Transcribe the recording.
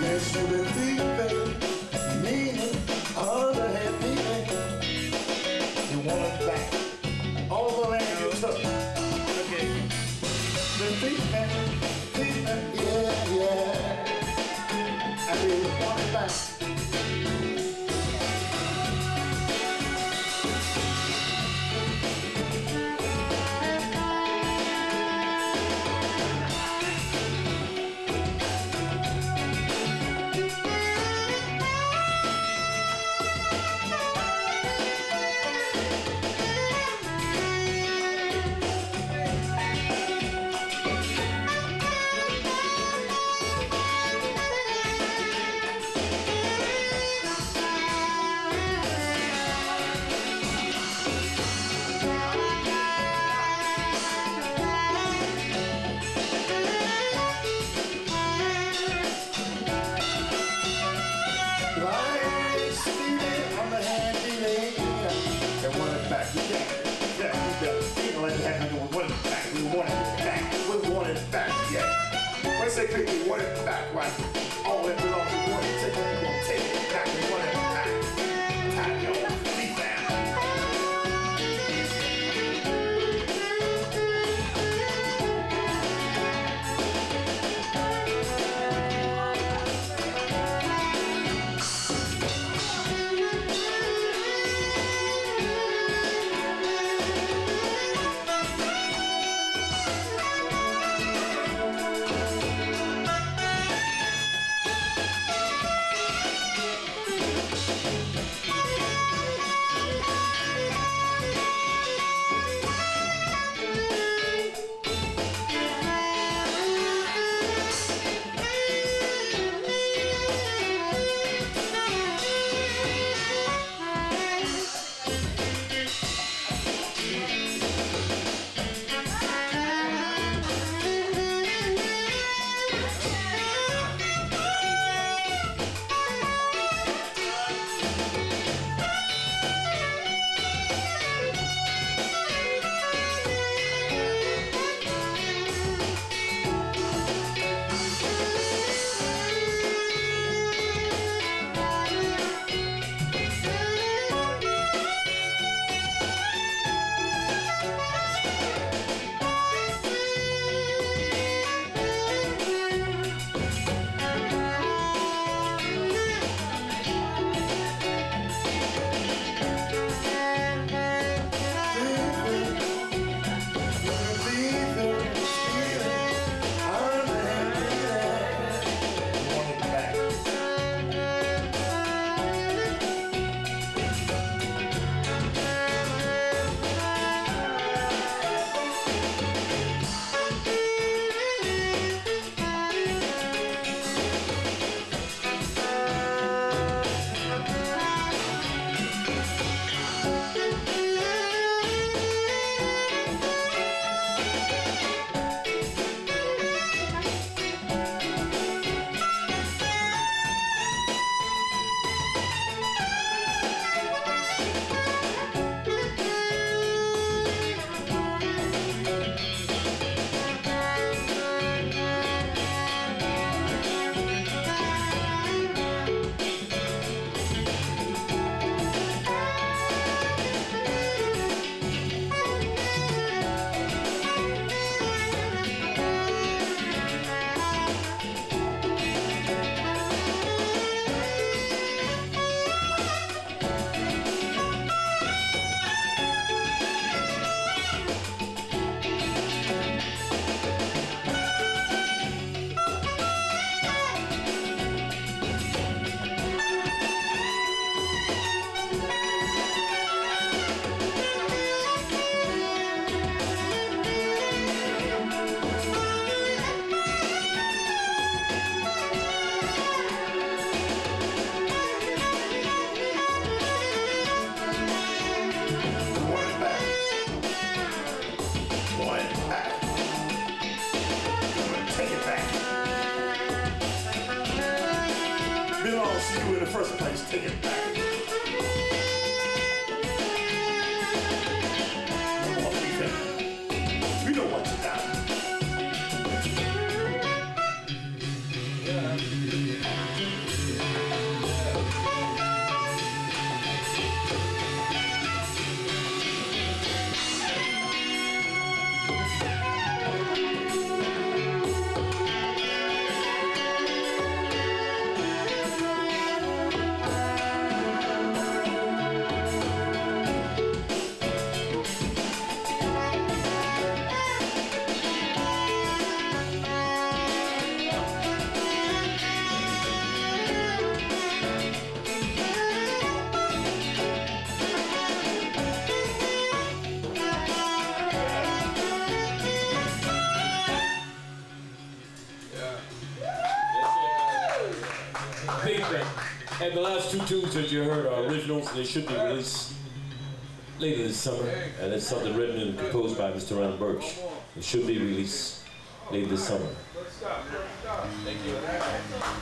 Yes, you believe it. I'm the hand dealing. They want it back. Yeah, got it. People like that, we want it back. We want it back. We want it back. Yeah. When I say people, we want it back, right? you in the first place. Take it back. The last two tunes that you heard are originals. They should be released later this summer. And it's something written and composed by Mr. Ron Burch. It should be released later this summer. Thank you.